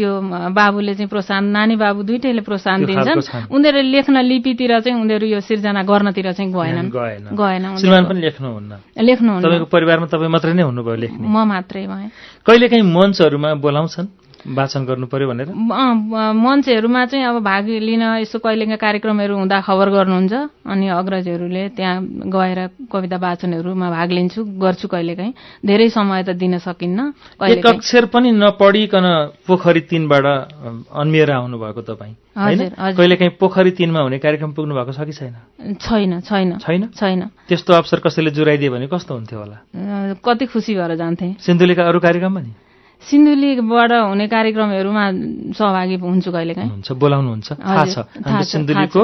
त्यो बाबुले चाहिँ प्रोत्साहन नानी बाबु दुइटैले प्रोत्साहन दिन्छन्। छन्। उनीहरूले लेख्न लिपितिर चाहिँ उनीहरू यो सिर्जना गर्नतिर चाहिँ गएनन्। गएन लेख्नुहुन्न। परिवारमा तपाईँ मात्रै नै हुनुभयो म मात्रै भएँ। कहिलेकाहीँ मञ्चहरूमा बोलाउँछन्। वाचन गर्नु पर्यो भनेर? मञ्चहरूमा चाहिँ अब भाग लिन यसो कहिलेका कार्यक्रमहरू हुँदा खबर गर्नुहुन्छ। अनि अग्रजहरूले त्यहाँ गएर कविता वाचनहरूमा भाग लिन्छु गर्छु कहिलेकाहीँ। धेरै समय त दिन सकिन्न। अक्षर पनि नपढिकन पोखरी तिनबाट अन्मिएर आउनुभएको तपाईँ। कहिलेकाहीँ पोखरी तिनमा हुने कार्यक्रम पुग्नु भएको छ कि छैन? छैन छैन। छैन? छैन। त्यस्तो अवसर कसैले जुराइदियो भने कस्तो हुन्थ्यो होला? कति खुसी भएर जान्थे। सिन्धुलीका अरू कार्यक्रममा नि सिन्धुलीबाट हुने कार्यक्रमहरूमा सहभागी हुन्छु कहिलेकाहीँ। हुनुहुन्छ बोलाउनुहुन्छ थाहा छ। हाम्रो सिन्धुलीको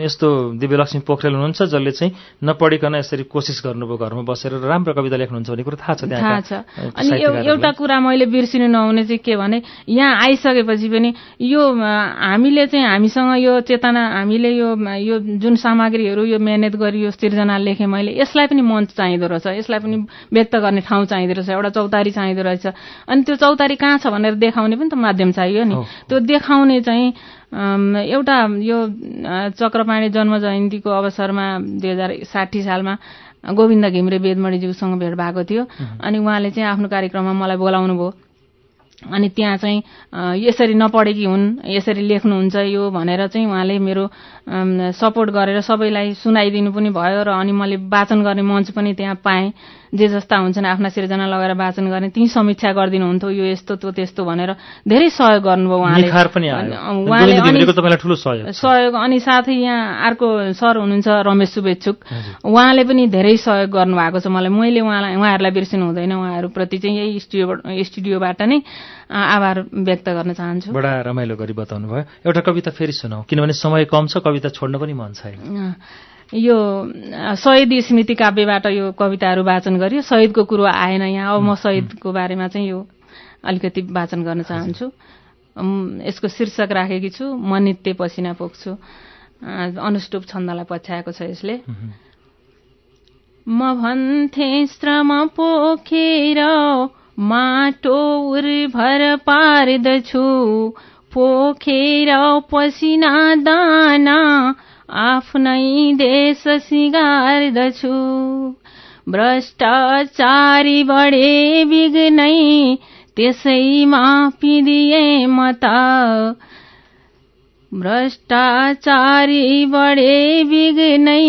यस्तो दिव्यलक्ष्मी पोखरेल हुनुहुन्छ जसले चाहिँ नपढिकन यसरी कोसिस गर्नुभयो घरमा बसेर राम्रो कविता लेख्नुहुन्छ भन्ने कुरो थाहा छ थाहा छ। अनि। एउटा कुरा मैले बिर्सिनु नहुने चाहिँ के भने यहाँ आइसकेपछि पनि यो हामीले चाहिँ हामीसँग यो चेतना हामीले यो यो जुन सामग्रीहरू यो मेहनत गरी यो सिर्जना लेखेँ मैले यसलाई पनि मञ्च चाहिँदो रहेछ यसलाई पनि व्यक्त गर्ने ठाउँ चाहिँदो रहेछ एउटा चौतारी चाहिँदो रहेछ। अनि त्यो चौतारी कहाँ छ भनेर देखाउने पनि त माध्यम चाहियो नि। त्यो देखाउने चाहिँ एउटा यो चक्रपाणी जन्म जयन्तीको अवसरमा दुई हजार साठी सालमा गोविन्द घिम्रे वेदमणिज्यूसँग भेट भएको थियो। अनि उहाँले चाहिँ आफ्नो कार्यक्रममा मलाई बोलाउनु भयो। अनि त्यहाँ चाहिँ यसरी नपढेकी हुन् यसरी लेख्नुहुन्छ यो भनेर चाहिँ उहाँले मेरो सपोर्ट गरेर सबैलाई सुनाइदिनु पनि भयो र अनि मैले वाचन गर्ने मञ्च पनि त्यहाँ पाएँ। जे जस्ता हुन्छन् आफ्ना सिर्जना लगाएर वाचन गर्ने ती समीक्षा गरिदिनुहुन्थ्यो यो यस्तो त्यो त्यस्तो भनेर धेरै सहयोग गर्नुभयो उहाँले। उहाँले सहयोग छ। सहयोग अनि साथै यहाँ अर्को सर हुनुहुन्छ रमेश शुभेच्छुक। उहाँले पनि धेरै सहयोग गर्नुभएको छ मलाई। मैले उहाँलाई उहाँहरूलाई बिर्सिनु हुँदैन। उहाँहरूप्रति चाहिँ यही स्टुडियोबाट स्टुडियोबाट नै आभार व्यक्त गर्न चाहन्छु। बडा रमाइलो गरी बताउनु भयो एउटा कविता फेरि सुनाऊ किनभने समय कम छ कविता छोड्न पनि मन छैन। अ, यो शहीद स्मृति काव्यबाट यो कविताहरू वाचन गरियो। शहीदको कुरो आएन यहाँ। अब म शहीदको बारेमा चाहिँ यो अलिकति वाचन गर्न चाहन्छु। यसको शीर्षक राखेकी छु म नित्य पसिना पोख्छु। अनुष्टुप छन्दलाई पछ्याएको छ यसले। म भन्थे श्रम पोखेर माटो उर्भर पार्दछु। पोखेर पसिना दाना आफ्नै देश सिगार्दछु भ्रष्टाचारी बढे बिग्नै त्यसैमा पिदिए म त भ्रष्टाचारी बढे बिग्नै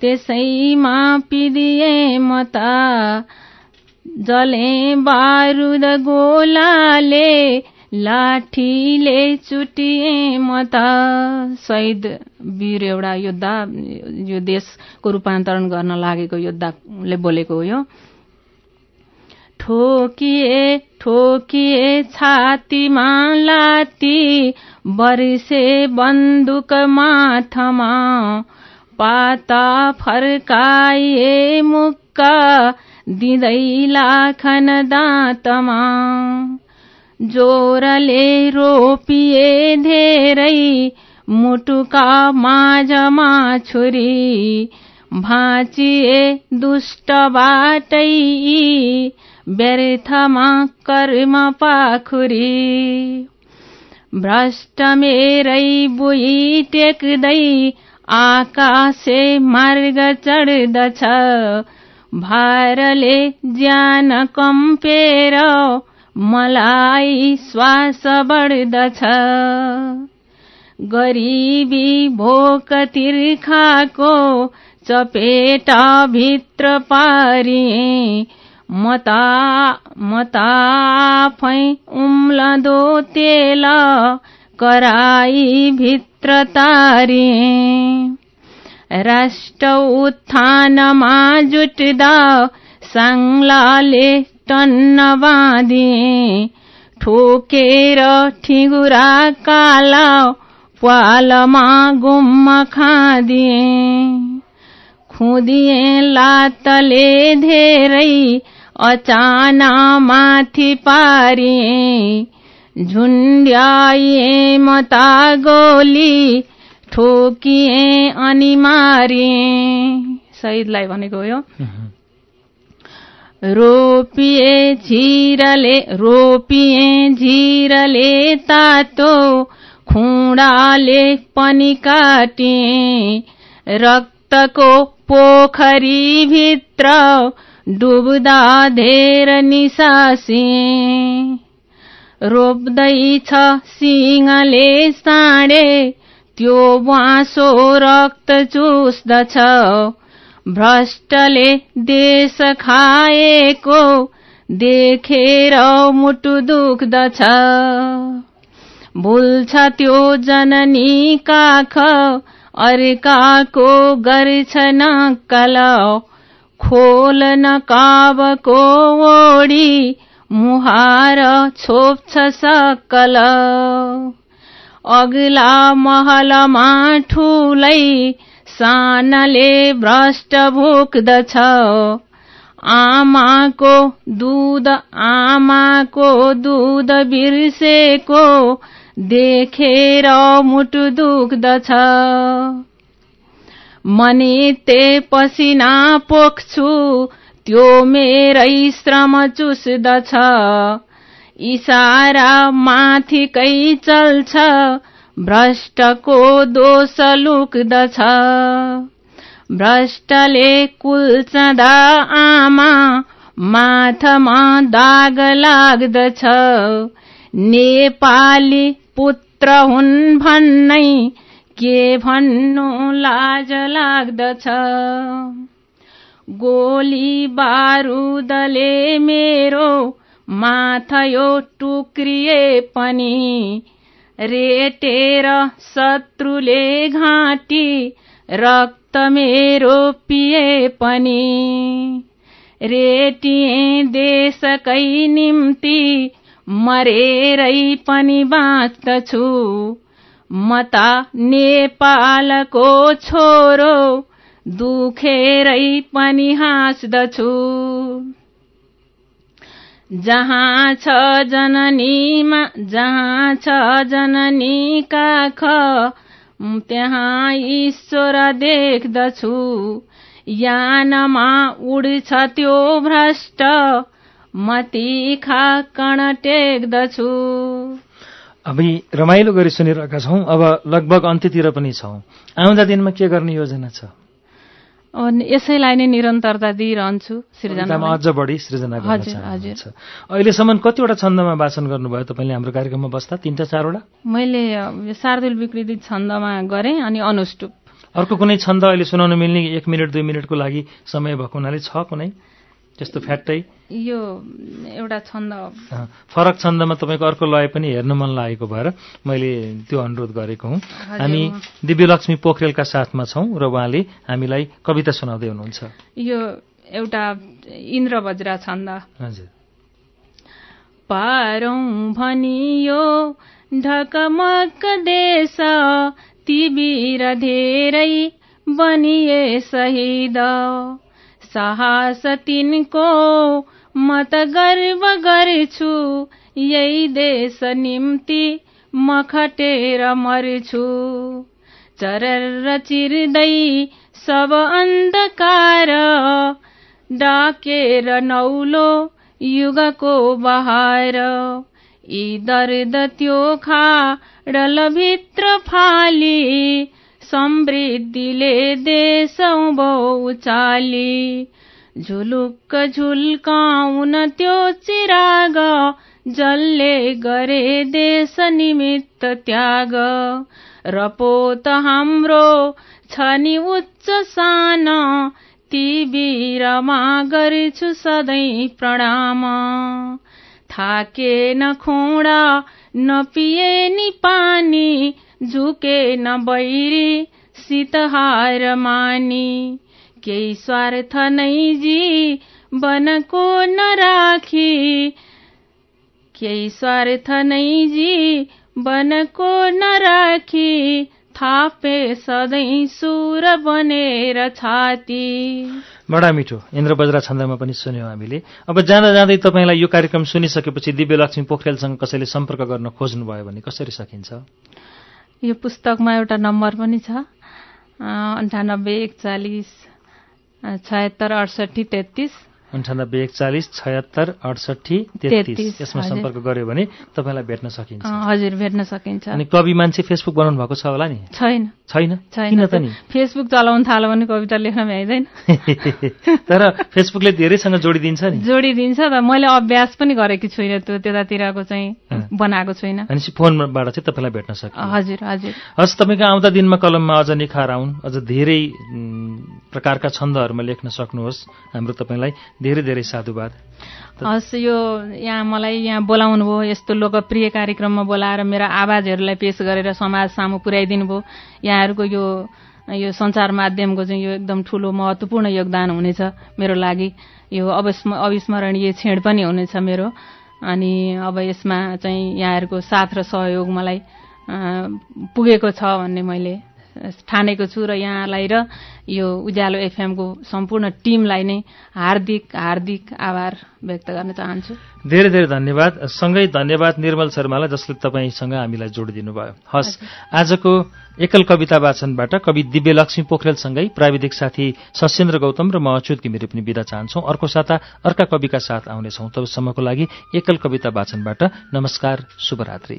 त्यसैमा पिदिए म त जले बारुद गोलाले लाठीले चुटिए म त शहीद वीर एउटा योद्धा यो देशको रूपान्तरण गर्न लागेको योद्धाले बोलेको हो यो। ठोकिए ठोकिए छातीमा लाती वर्षे बन्दुक माथमा। पाता फर्काइए मुक्का दिँदै लाखन दाँतमा। जोरले रोपिए धेरै मुटुका माझमा छुरी। भाँचिए दुष्टबाटै व्यर्थमा कर्म पाखुरी। भ्रष्ट मेरै बुई टेक्दै आकाशे मार्ग चढ्दछ। भारले ज्यान कम्पेर मलाई श्वास बढ्दछ। गरिबी भोक तिर्खाको चपेटा भित्र पारिए। मता मताफै उम्लदो तेल कराई भित्र तारिए। राष्ट्र उत्थानमा जुट्दा साङ्लाले बाँधिए ठोकेर ठिगुरा काला पालमा गुम्म खादिए। खुदिए लातले धेरै अचाना माथि पारिए। झुन्ड्याइए मता गोली ठोकिए अनि मारिए। शहीदलाई भनेको हो रोपिए झिरले रोपिए झिरले तातो खुडाले पनि काटिए। रक्तको पोखरी भित्र डुब्दा धेर निसासिए। रोप्दैछ सिंहले साँडे त्यो बाँसो रक्त चुस्दछ। भ्रष्टले देश खाएको देखेर मुटु दुख्दछ। भुल्छ त्यो जननी काख अर्काको गर्छ नक्कल। खोल काबको ओडी मुहार छोप्छ सक्कल अग्ला महलमा ठुलै सानले भ्रष्ट भुक्दछ आमाको दुध आमाको दुध बिर्सेको देखेर मुटु दुख्दछ। मनिते पसिना पोख्छु त्यो मेरै श्रम चुस्दछ। इसारा माथिकै चल्छ भ्रष्टको दोष लुक्दछ। भ्रष्टले कुल्चदा आमा माथमा दाग लाग्दछ। नेपाली पुत्र हुन् भन्नै के भन्नु लाज लाग्दछ। गोली बारुदले मेरो माथयो टुक्रिए पनि रेटेर शत्रुले घाँटी रक्त मेरो पिए पनि। रेटिए देशकै निम्ति मरेरै पनि बाँच्दछु। म त नेपालको छोरो दुखेरै पनि हाँस्दछु। जहाँ छ जननीमा जहाँ छ जननी काख त्यहाँ ईश्वर देख्दछु। यानमा उड्छ त्यो भ्रष्ट मतिखा कण टेक्दछु। हामी रमाइलो गरी सुनिरहेका छौँ। अब लगभग अन्त्यतिर पनि छौँ। आउँदा दिनमा के गर्ने योजना छ? यसैलाई नै निरन्तरता दिइरहन्छु सृजना कवितामा अझ बढी सृजना हजुर, अहिलेसम्म कतिवटा छन्दमा वाचन गर्नुभयो? तपाईँले हाम्रो कार्यक्रममा बस्दा तिनवटा चारवटा? मैले शार्दुल विकृति छन्दमा गरेँ अनि अनुष्टुप। अर्को कुनै छन्द अहिले सुनाउन मिल्ने एक मिनट दुई मिनटको लागि समय भएको हुनाले छ कुनै? त्यस्तो फ्याक्टै? यो एउटा छन्द। फरक छन्दमा तपाईँको अर्को लय पनि हेर्न मन लागेको भएर मैले त्यो अनुरोध गरेको हुँ। हामी दिव्यलक्ष्मी पोखरेलका साथमा छौँ र उहाँले हामीलाई कविता सुनाउँदै हुनुहुन्छ। यो एउटा इन्द्र वज्रा छन्द। हजुर। पारौँ भनियो ढकमक देश तिबिर धेरै बनिए शहीद। साहस तिनको म त गर्व गर्छु यही देश निम्ति म खटेर मर्छु चरर चिर्दै सब अन्धकार। डाकेर नौलो युगको बहार। यी दर्द त्यो भित्र फाली। समृद्धिले देशौँ बहु चाली झुलुक्क झुल्काउन त्यो चिराग जसले गरे देश निमित्त त्याग। रपोत हाम्रो छ नि उच्च सान ती वीरमा गर्छु सधैँ प्रणाम। थाके न खोडा नपिए नि पानी झुके न बैरी शीतहार मानी। केही स्वार्थ नै जीवनको नराखी केही स्वार्थ नै जीवनको नराखी थापे सधैँ सुर बनेर छाती। बडा मिठो इन्द्र बज्रा छन्दमा पनि सुन्यौँ हामीले। अब जाँदा जाँदै तपाईँलाई यो कार्यक्रम सुनिसकेपछि दिव्यलक्ष्मी पोखरेलसँग कसैले सम्पर्क गर्न खोज्नुभयो भने कसरी सकिन्छ? यो पुस्तकमा एउटा नम्बर पनि छ अन्ठानब्बे एकचालिस छयत्तर अडसठी तेत्तिस। अन्ठानब्बे एकचालिस छयत्तर अडसठी तेत्तिस। यसमा। सम्पर्क गर्यो भने तपाईँलाई भेट्न सकिन्छ। हजुर भेट्न सकिन्छ। अनि कवि मान्छे फेसबुक बनाउनु भएको छ होला नि? छैन। छैन? छैन। किन त नि? फेसबुक चलाउन थाल्यो भने कविता लेख्न भ्याइँदैन। तर फेसबुकले धेरैसँग जोडिदिन्छ नि। जोडिदिन्छ त। मैले अभ्यास पनि गरेकी छुइनँ त्यो त्यतातिरको चाहिँ बनाएको छुइनँ। भनेपछि फोनबाट चाहिँ तपाईँलाई भेट्न सकिन्छ। हजुर हजुर। हस् तपाईँको आउँदा दिनमा कलममा अझ निखार आउन्। अझ धेरै प्रकारका छन्दहरूमा लेख्न सक्नुहोस्। हाम्रो तपाईँलाई धेरै धेरै साधुवाद। हस् यो यहाँ मलाई यहाँ बोलाउनु भयो यस्तो लोकप्रिय कार्यक्रममा बोलाएर मेरा आवाजहरूलाई पेश गरेर समाज सामु पुर्याइदिनु भयो। यहाँहरूको यो यो सञ्चार माध्यमको चाहिँ यो एकदम ठुलो महत्त्वपूर्ण योगदान हुनेछ मेरो लागि। यो अविस्म अविस्मरणीय क्षण पनि हुनेछ मेरो। अनि अब यसमा चाहिँ यहाँहरूको साथ र सहयोग मलाई पुगेको छ भन्ने मैले ठानेको छु र यहाँलाई र यो उज्यालो एफएमको सम्पूर्ण टिमलाई नै हार्दिक हार्दिक आभार व्यक्त गर्न चाहन्छु। धेरै धेरै धन्यवाद। सँगै धन्यवाद निर्मल शर्मालाई जसले तपाईँसँग हामीलाई जोडिदिनु भयो। हस् आजको एकल कविता वाचनबाट कवि दिव्यलक्ष्मी पोखरेलसँगै प्राविधिक साथी सशेन्द्र गौतम र म अच्युत घिमिरे पनि बिदा चाहन्छौँ। अर्को साता अर्का कविका साथ आउनेछौँ। तबसम्मको लागि एकल कविता वाचनबाट नमस्कार शुभरात्रि।